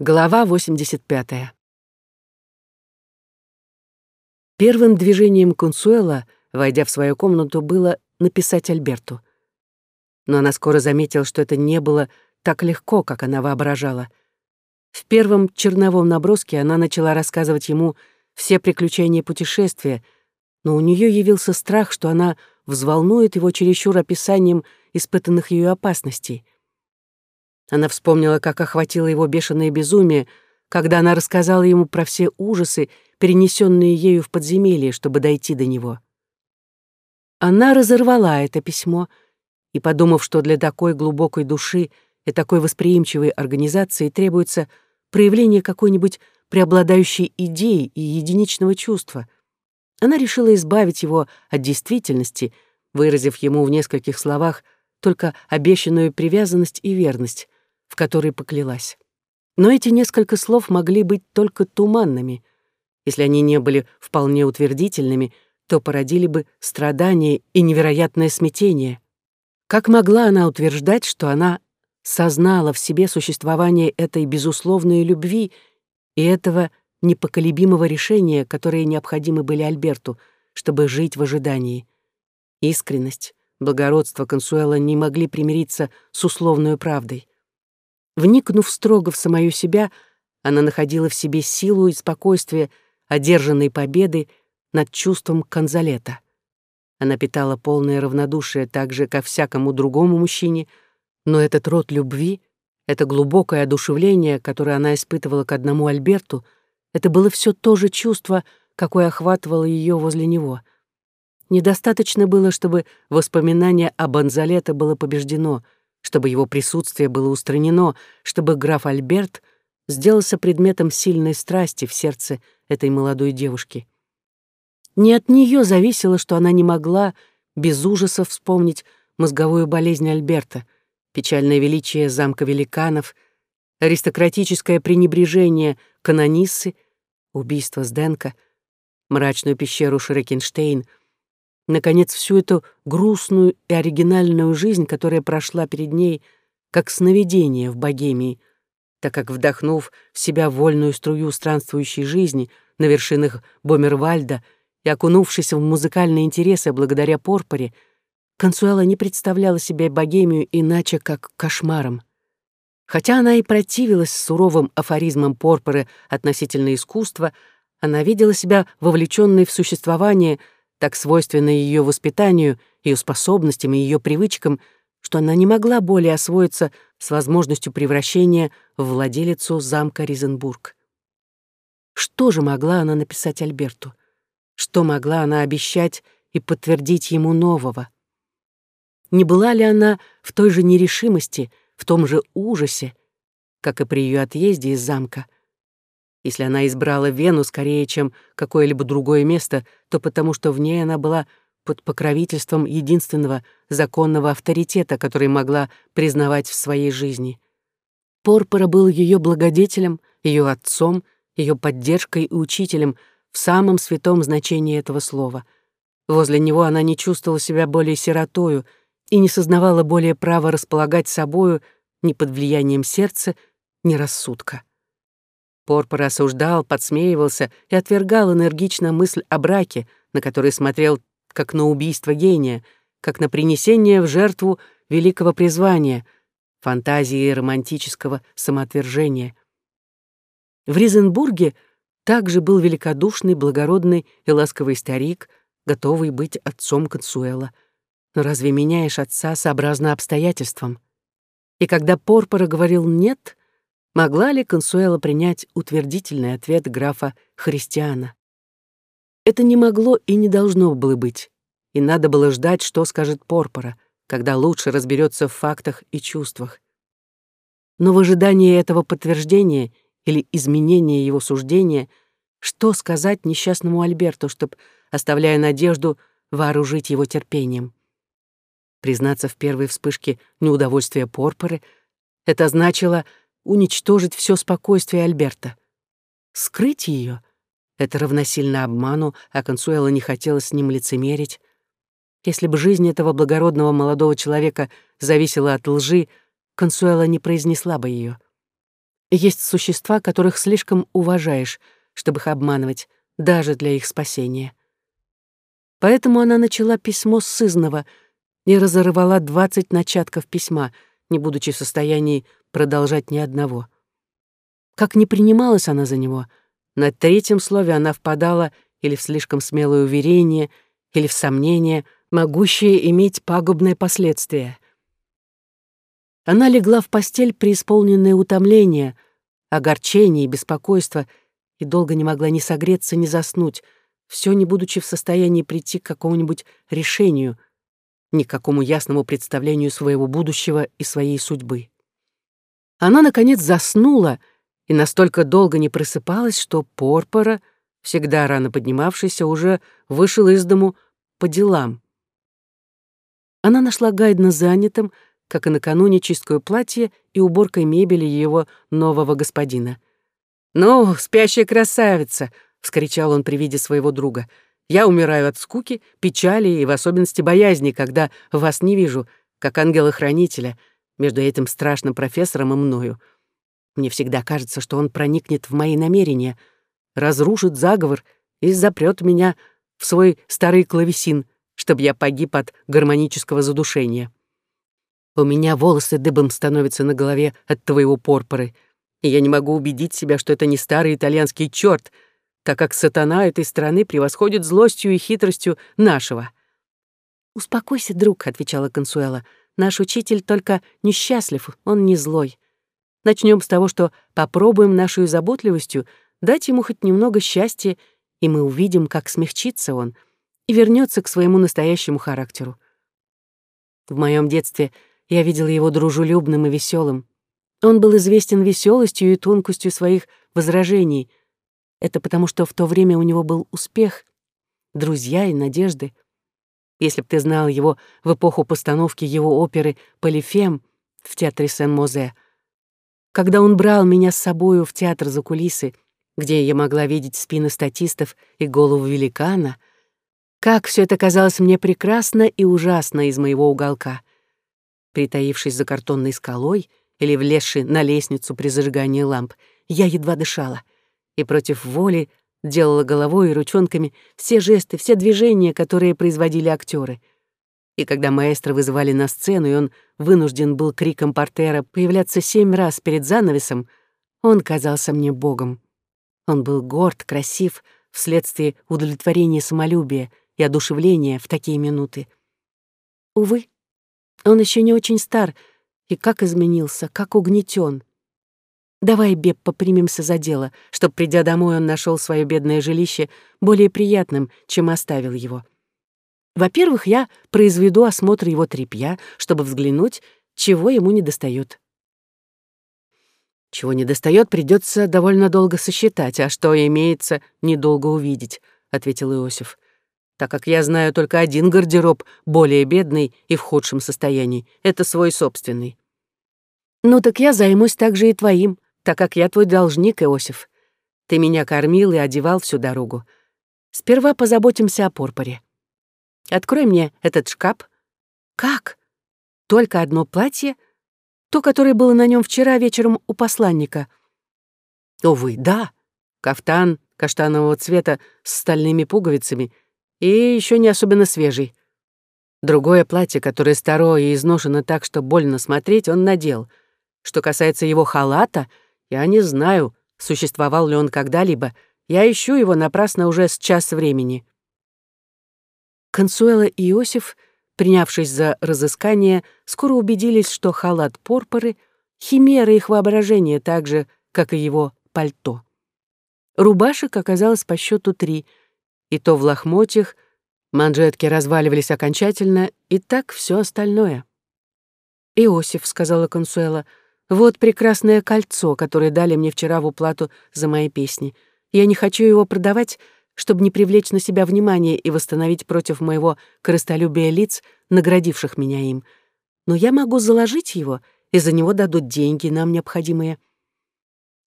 Глава 85. Первым движением Консуэла, войдя в свою комнату, было написать Альберту. Но она скоро заметила, что это не было так легко, как она воображала. В первом черновом наброске она начала рассказывать ему все приключения путешествия, но у нее явился страх, что она взволнует его чересчур описанием испытанных ее опасностей — она вспомнила, как охватило его бешеное безумие, когда она рассказала ему про все ужасы, перенесенные ею в подземелье, чтобы дойти до него. Она разорвала это письмо и, подумав, что для такой глубокой души и такой восприимчивой организации требуется проявление какой-нибудь преобладающей идеи и единичного чувства, она решила избавить его от действительности, выразив ему в нескольких словах только обещанную привязанность и верность, в которой поклялась. Но эти несколько слов могли быть только туманными. Если они не были вполне утвердительными, то породили бы страдания и невероятное смятение. Как могла она утверждать, что она сознала в себе существование этой безусловной любви и этого непоколебимого решения, которые необходимы были Альберту, чтобы жить в ожидании? Искренность, благородство Консуэла не могли примириться с условной правдой. Вникнув строго в самую себя, она находила в себе силу и спокойствие одержанной победы над чувством Конзалета. Она питала полное равнодушие так же, как всякому другому мужчине, но этот род любви, это глубокое одушевление, которое она испытывала к одному Альберту, это было все то же чувство, какое охватывало ее возле него. Недостаточно было, чтобы воспоминание об Анзалете было побеждено — чтобы его присутствие было устранено, чтобы граф Альберт сделался предметом сильной страсти в сердце этой молодой девушки. Не от нее зависело, что она не могла без ужаса вспомнить мозговую болезнь Альберта, печальное величие замка великанов, аристократическое пренебрежение канониссы, убийство Сденка, мрачную пещеру Шрекенштейн — наконец, всю эту грустную и оригинальную жизнь, которая прошла перед ней, как сновидение в богемии, так как, вдохнув в себя вольную струю странствующей жизни на вершинах Бомервальда и окунувшись в музыкальные интересы благодаря Порпоре, Консуэла не представляла себе богемию иначе, как кошмаром. Хотя она и противилась суровым афоризмам Порпоры относительно искусства, она видела себя вовлеченной в существование — так свойственно ее воспитанию, ее способностям и ее привычкам, что она не могла более освоиться с возможностью превращения в владелицу замка Ризенбург. Что же могла она написать Альберту? Что могла она обещать и подтвердить ему нового? Не была ли она в той же нерешимости, в том же ужасе, как и при ее отъезде из замка — если она избрала Вену скорее, чем какое-либо другое место, то потому что в ней она была под покровительством единственного законного авторитета, который могла признавать в своей жизни. Порпора был ее благодетелем, ее отцом, ее поддержкой и учителем в самом святом значении этого слова. Возле него она не чувствовала себя более сиротою и не сознавала более права располагать собою ни под влиянием сердца, ни рассудка. Порпор осуждал, подсмеивался и отвергал энергично мысль о браке, на который смотрел как на убийство гения, как на принесение в жертву великого призвания, фантазии романтического самоотвержения. В Ризенбурге также был великодушный, благородный и ласковый старик, готовый быть отцом Консуэла. Но разве меняешь отца сообразно обстоятельствам? И когда Порпора говорил «нет», Могла ли Консуэла принять утвердительный ответ графа Христиана? Это не могло и не должно было быть, и надо было ждать, что скажет Порпора, когда лучше разберется в фактах и чувствах. Но в ожидании этого подтверждения или изменения его суждения, что сказать несчастному Альберту, чтобы, оставляя надежду, вооружить его терпением? Признаться в первой вспышке неудовольствия Порпоры, это значило уничтожить все спокойствие Альберта. Скрыть ее — это равносильно обману, а Консуэла не хотела с ним лицемерить. Если бы жизнь этого благородного молодого человека зависела от лжи, Консуэла не произнесла бы ее. Есть существа, которых слишком уважаешь, чтобы их обманывать, даже для их спасения. Поэтому она начала письмо с сызного и разорвала двадцать начатков письма, не будучи в состоянии продолжать ни одного. Как не принималась она за него, на третьем слове она впадала или в слишком смелое уверение, или в сомнение, могущее иметь пагубные последствия. Она легла в постель преисполненное утомление, огорчение и беспокойство, и долго не могла ни согреться, ни заснуть, все не будучи в состоянии прийти к какому-нибудь решению, ни к какому ясному представлению своего будущего и своей судьбы. Она, наконец, заснула и настолько долго не просыпалась, что Порпора, всегда рано поднимавшийся, уже вышел из дому по делам. Она нашла Гайдна занятым, как и накануне, чисткою платья и уборкой мебели его нового господина. «Ну, спящая красавица!» — вскричал он при виде своего друга. «Я умираю от скуки, печали и в особенности боязни, когда вас не вижу, как ангела-хранителя, между этим страшным профессором и мною. Мне всегда кажется, что он проникнет в мои намерения, разрушит заговор и запрет меня в свой старый клавесин, чтобы я погиб от гармонического задушения. У меня волосы дыбом становятся на голове от твоего порпоры, и я не могу убедить себя, что это не старый итальянский черт, так как сатана этой страны превосходит злостью и хитростью нашего. «Успокойся, друг», — отвечала Консуэла. «Наш учитель только несчастлив, он не злой. Начнем с того, что попробуем нашу заботливостью дать ему хоть немного счастья, и мы увидим, как смягчится он и вернется к своему настоящему характеру. В моем детстве я видела его дружелюбным и веселым. Он был известен веселостью и тонкостью своих возражений. Это потому, что в то время у него был успех, друзья и надежды. Если б ты знал его в эпоху постановки его оперы «Полифем» в театре Сен-Мозе — когда он брал меня с собою в театр за кулисы, где я могла видеть спины статистов и голову великана, как все это казалось мне прекрасно и ужасно из моего уголка. Притаившись за картонной скалой или влезши на лестницу при зажигании ламп, я едва дышала и против воли делала головой и ручонками все жесты, все движения, которые производили актеры — и когда маэстро вызывали на сцену, и он вынужден был криком портера появляться семь раз перед занавесом, он казался мне богом. Он был горд, красив, вследствие удовлетворения самолюбия и одушевления в такие минуты. Увы, он еще не очень стар, и как изменился, как угнетен. Давай, Беб, попримемся за дело, чтоб, придя домой, он нашел свое бедное жилище более приятным, чем оставил его. Во-первых, я произведу осмотр его тряпья, чтобы взглянуть, чего ему недостает. Чего недостает, придется довольно долго сосчитать, а что имеется, недолго увидеть, ответил Иосиф. Так как я знаю только один гардероб, более бедный и в худшем состоянии, это свой собственный. Ну так я займусь также и твоим, так как я твой должник, Иосиф. Ты меня кормил и одевал всю дорогу. Сперва позаботимся о порпоре. Открой мне этот шкаф. Как? Только одно платье? То, которое было на нем вчера вечером у посланника. Увы, да. Кафтан каштанового цвета с стальными пуговицами и еще не особенно свежий. Другое платье, которое старое и изношено так, что больно смотреть, он надел. Что касается его халата, я не знаю, существовал ли он когда-либо. Я ищу его напрасно уже с час времени. Консуэла и Иосиф, принявшись за разыскание, скоро убедились, что халат Порпоры — химера их воображения так же, как и его пальто. Рубашек оказалось по счету три, и то в лохмотьях, манжетки разваливались окончательно, и так все остальное. «Иосиф», — сказала Консуэла, — «вот прекрасное кольцо, которое дали мне вчера в уплату за мои песни. Я не хочу его продавать, чтобы не привлечь на себя внимание и восстановить против моего корыстолюбия лиц, наградивших меня им. Но я могу заложить его, и за него дадут деньги, нам необходимые.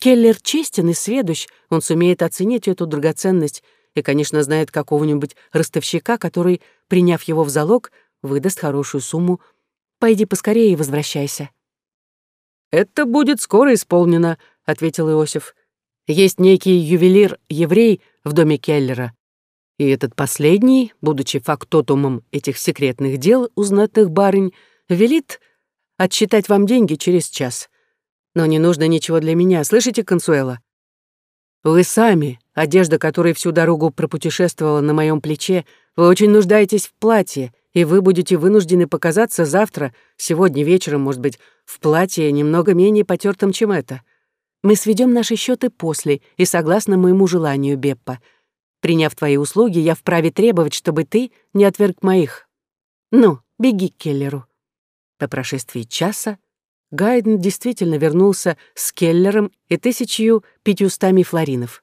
Келлер честен и сведущ, он сумеет оценить эту драгоценность и, конечно, знает какого-нибудь ростовщика, который, приняв его в залог, выдаст хорошую сумму. Пойди поскорее и возвращайся. «Это будет скоро исполнено», — ответил Иосиф. «Есть некий ювелир-еврей в доме Келлера. И этот последний, будучи фактотумом этих секретных дел у знатных барынь, велит отсчитать вам деньги через час. Но не нужно ничего для меня, слышите, Консуэла? Вы сами, одежда которой всю дорогу пропутешествовала на моем плече, вы очень нуждаетесь в платье, и вы будете вынуждены показаться завтра, сегодня вечером, может быть, в платье немного менее потертом, чем это. Мы сведем наши счеты после и согласно моему желанию, Беппа. Приняв твои услуги, я вправе требовать, чтобы ты не отверг моих. Ну, беги к Келлеру». По прошествии часа Гайден действительно вернулся с Келлером и тысячью пятьюстами флоринов.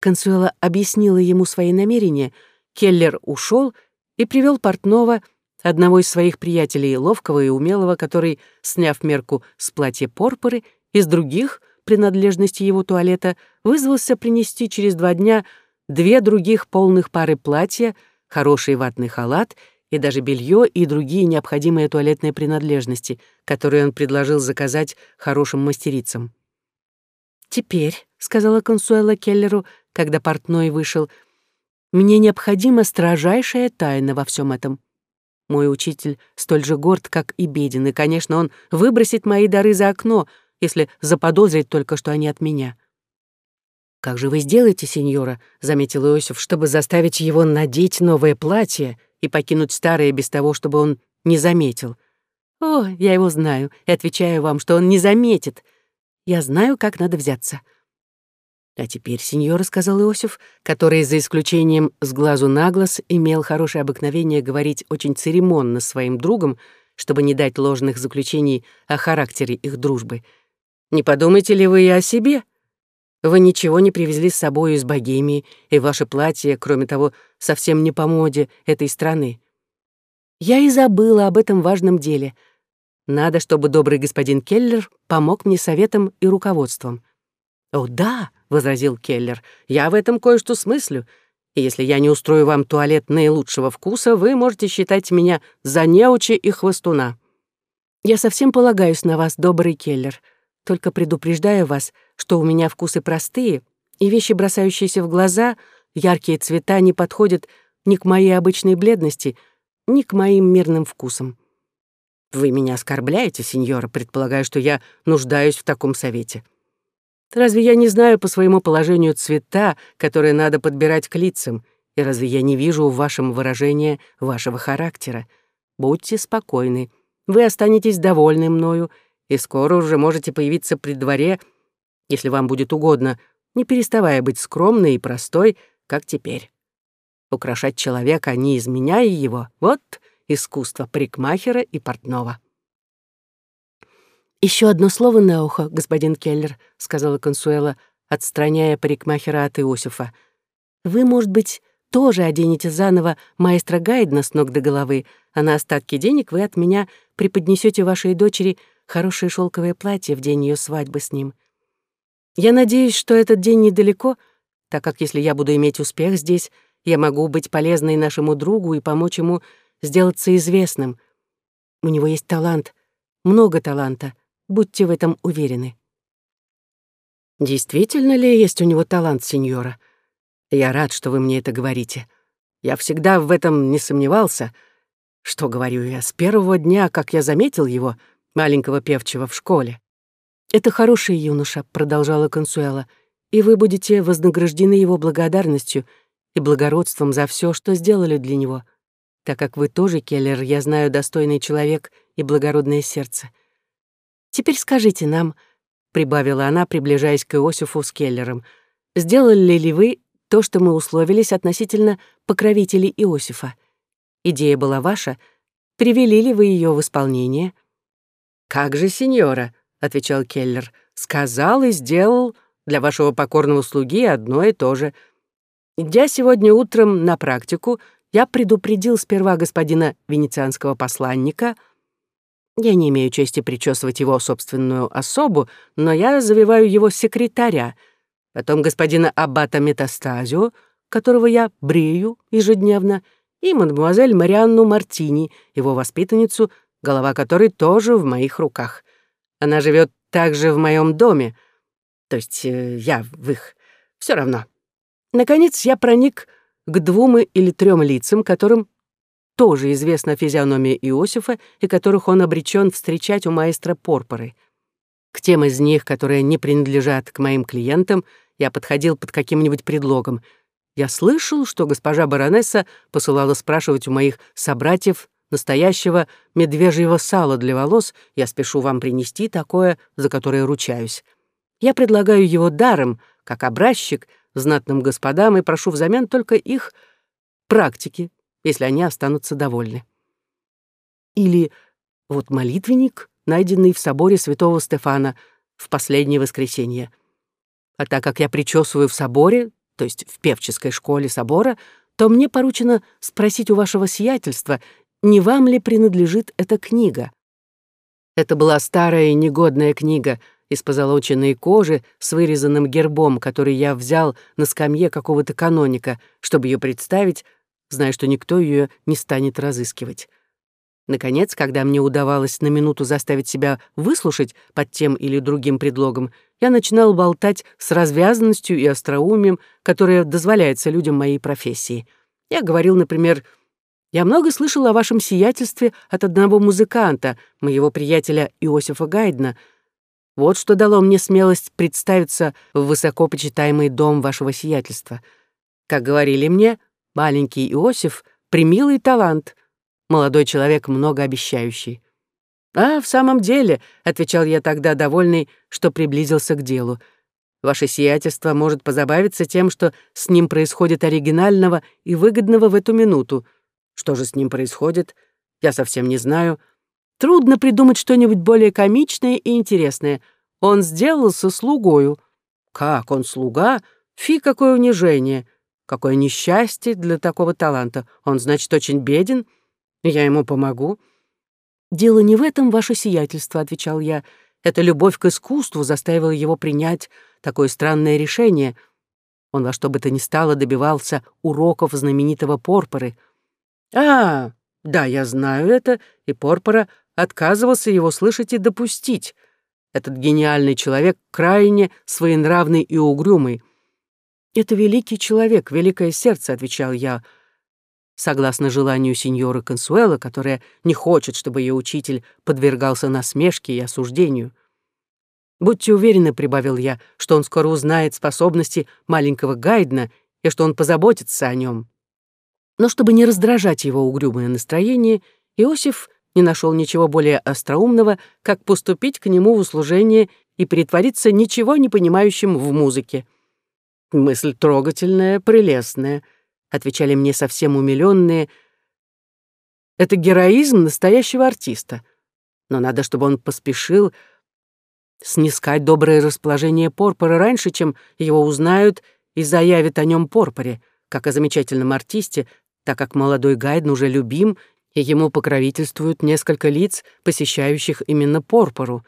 Консуэла объяснила ему свои намерения, Келлер ушел и привел портного, одного из своих приятелей, ловкого и умелого, который, сняв мерку с платья порпоры, из других принадлежностей его туалета, вызвался принести через два дня две других полных пары платья, хороший ватный халат и даже белье и другие необходимые туалетные принадлежности, которые он предложил заказать хорошим мастерицам. «Теперь», — сказала Консуэла Келлеру, когда портной вышел, «мне необходима строжайшая тайна во всем этом. Мой учитель столь же горд, как и беден, и, конечно, он выбросит мои дары за окно, если заподозрит только, что они от меня». «Как же вы сделаете, сеньора?» — заметил Иосиф, чтобы заставить его надеть новое платье и покинуть старое без того, чтобы он не заметил. «О, я его знаю, и отвечаю вам, что он не заметит. Я знаю, как надо взяться». «А теперь, сеньора», — сказал Иосиф, который, за исключением с глазу на глаз, имел хорошее обыкновение говорить очень церемонно своим другом, чтобы не дать ложных заключений о характере их дружбы. «Не подумайте ли вы и о себе?» Вы ничего не привезли с собой из Богемии, и ваше платье, кроме того, совсем не по моде этой страны. Я и забыла об этом важном деле. Надо, чтобы добрый господин Келлер помог мне советом и руководством. «О, да», — возразил Келлер, — «я в этом кое-что смыслю, и если я не устрою вам туалет наилучшего вкуса, вы можете считать меня за неучи и хвостуна». «Я совсем полагаюсь на вас, добрый Келлер», только предупреждаю вас, что у меня вкусы простые, и вещи, бросающиеся в глаза, яркие цвета не подходят ни к моей обычной бледности, ни к моим мирным вкусам. Вы меня оскорбляете, сеньора, предполагая, что я нуждаюсь в таком совете. Разве я не знаю по своему положению цвета, которые надо подбирать к лицам, и разве я не вижу в вашем выражении вашего характера? Будьте спокойны, вы останетесь довольны мною, и скоро уже можете появиться при дворе, если вам будет угодно, не переставая быть скромной и простой, как теперь. Украшать человека, не изменяя его, вот искусство парикмахера и портного. Еще одно слово на ухо, господин Келлер», — сказала Консуэла, отстраняя парикмахера от Иосифа. «Вы, может быть, тоже оденете заново маэстро Гайдна с ног до головы, а на остатки денег вы от меня преподнесете вашей дочери — хорошее шелковое платье в день ее свадьбы с ним. Я надеюсь, что этот день недалеко, так как если я буду иметь успех здесь, я могу быть полезной нашему другу и помочь ему сделаться известным. У него есть талант, много таланта, будьте в этом уверены. Действительно ли есть у него талант, сеньора? Я рад, что вы мне это говорите. Я всегда в этом не сомневался. Что говорю я, с первого дня, как я заметил его — маленького певчего в школе. «Это хороший юноша», — продолжала Консуэла, «и вы будете вознаграждены его благодарностью и благородством за все, что сделали для него, так как вы тоже, Келлер, я знаю, достойный человек и благородное сердце. Теперь скажите нам», — прибавила она, приближаясь к Иосифу с Келлером, «сделали ли вы то, что мы условились относительно покровителей Иосифа? Идея была ваша, привели ли вы ее в исполнение?» «Как же, сеньора», — отвечал Келлер, — «сказал и сделал для вашего покорного слуги одно и то же. Идя сегодня утром на практику, я предупредил сперва господина венецианского посланника. Я не имею чести причесывать его собственную особу, но я завиваю его секретаря, потом господина аббата Метастазио, которого я брею ежедневно, и мадемуазель Марианну Мартини, его воспитанницу, голова которой тоже в моих руках. Она живет также в моем доме. То есть э, я в их. Все равно. Наконец я проник к двум или трем лицам, которым тоже известна физиономия Иосифа и которых он обречен встречать у маэстро Порпоры. К тем из них, которые не принадлежат к моим клиентам, я подходил под каким-нибудь предлогом. Я слышал, что госпожа баронесса посылала спрашивать у моих собратьев настоящего медвежьего сала для волос, я спешу вам принести такое, за которое ручаюсь. Я предлагаю его даром, как образчик, знатным господам и прошу взамен только их практики, если они останутся довольны. Или вот молитвенник, найденный в соборе святого Стефана в последнее воскресенье. А так как я причесываю в соборе, то есть в певческой школе собора, то мне поручено спросить у вашего сиятельства, не вам ли принадлежит эта книга. Это была старая и негодная книга из позолоченной кожи с вырезанным гербом, который я взял на скамье какого-то каноника, чтобы ее представить, зная, что никто ее не станет разыскивать. Наконец, когда мне удавалось на минуту заставить себя выслушать под тем или другим предлогом, я начинал болтать с развязанностью и остроумием, которое дозволяется людям моей профессии. Я говорил, например, «Я много слышал о вашем сиятельстве от одного музыканта, моего приятеля Иосифа Гайдна. Вот что дало мне смелость представиться в высокопочитаемый дом вашего сиятельства. Как говорили мне, маленький Иосиф — примилый талант, молодой человек многообещающий. «А, в самом деле», — отвечал я тогда, довольный, что приблизился к делу, «ваше сиятельство может позабавиться тем, что с ним происходит оригинального и выгодного в эту минуту. Что же с ним происходит, я совсем не знаю. Трудно придумать что-нибудь более комичное и интересное. Он сделался слугою. Как он слуга? Фи, какое унижение! Какое несчастье для такого таланта. Он, значит, очень беден. Я ему помогу. «Дело не в этом, ваше сиятельство», — отвечал я. «Это любовь к искусству заставила его принять такое странное решение. Он во что бы то ни стало добивался уроков знаменитого Порпоры. А, да, я знаю это, и Порпора отказывался его слышать и допустить. Этот гениальный человек крайне своенравный и угрюмый. «Это великий человек, великое сердце», — отвечал я, — согласно желанию сеньора Консуэла, которая не хочет, чтобы ее учитель подвергался насмешке и осуждению. «Будьте уверены», — прибавил я, — «что он скоро узнает способности маленького Гайдна и что он позаботится о нем». Но чтобы не раздражать его угрюмое настроение, Иосиф не нашел ничего более остроумного, как поступить к нему в услужение и притвориться ничего не понимающим в музыке. Мысль трогательная, прелестная — отвечали мне совсем умилённые. Это героизм настоящего артиста. Но надо, чтобы он поспешил снискать доброе расположение Порпора раньше, чем его узнают и заявят о нем Порпоре, как о замечательном артисте, так как молодой Гайден уже любим, и ему покровительствуют несколько лиц, посещающих именно Порпору.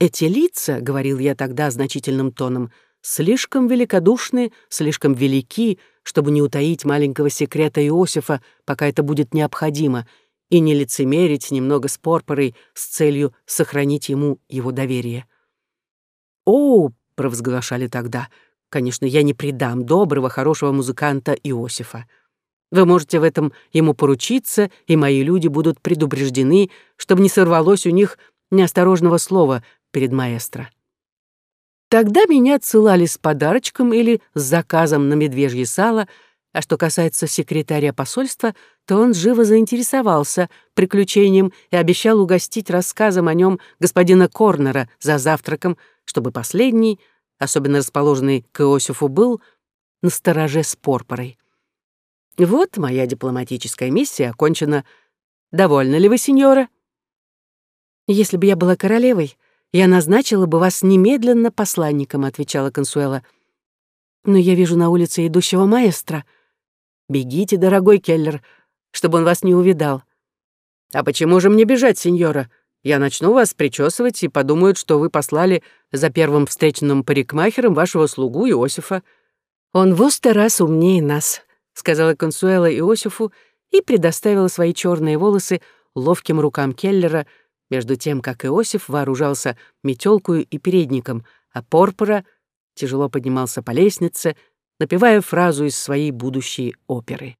«Эти лица, — говорил я тогда значительным тоном, — слишком великодушны, слишком велики, чтобы не утаить маленького секрета Иосифа, пока это будет необходимо, и не лицемерить немного с Порпорой с целью сохранить ему его доверие. «О!» — провозглашали тогда. «Конечно, я не предам доброго, хорошего музыканта Иосифа. Вы можете в этом ему поручиться, и мои люди будут предупреждены, чтобы не сорвалось у них неосторожного слова перед маэстро». Тогда меня отсылали с подарочком или с заказом на медвежье сало, а что касается секретаря посольства, то он живо заинтересовался приключением и обещал угостить рассказом о нем господина Корнера за завтраком, чтобы последний, особенно расположенный к Иосифу, был на стороже с порпорой. Вот моя дипломатическая миссия окончена. Довольны ли вы, сеньора? Если бы я была королевой, «Я назначила бы вас немедленно посланником», — отвечала Консуэла. «Но я вижу на улице идущего маэстро. Бегите, дорогой Келлер, чтобы он вас не увидал». «А почему же мне бежать, сеньора? Я начну вас причесывать и подумают, что вы послали за первым встреченным парикмахером вашего слугу Иосифа». «Он в сто раз умнее нас», — сказала Консуэла Иосифу и предоставила свои черные волосы ловким рукам Келлера — между тем как Иосиф вооружался метелкою и передником, а Порпора тяжело поднимался по лестнице, напевая фразу из своей будущей оперы.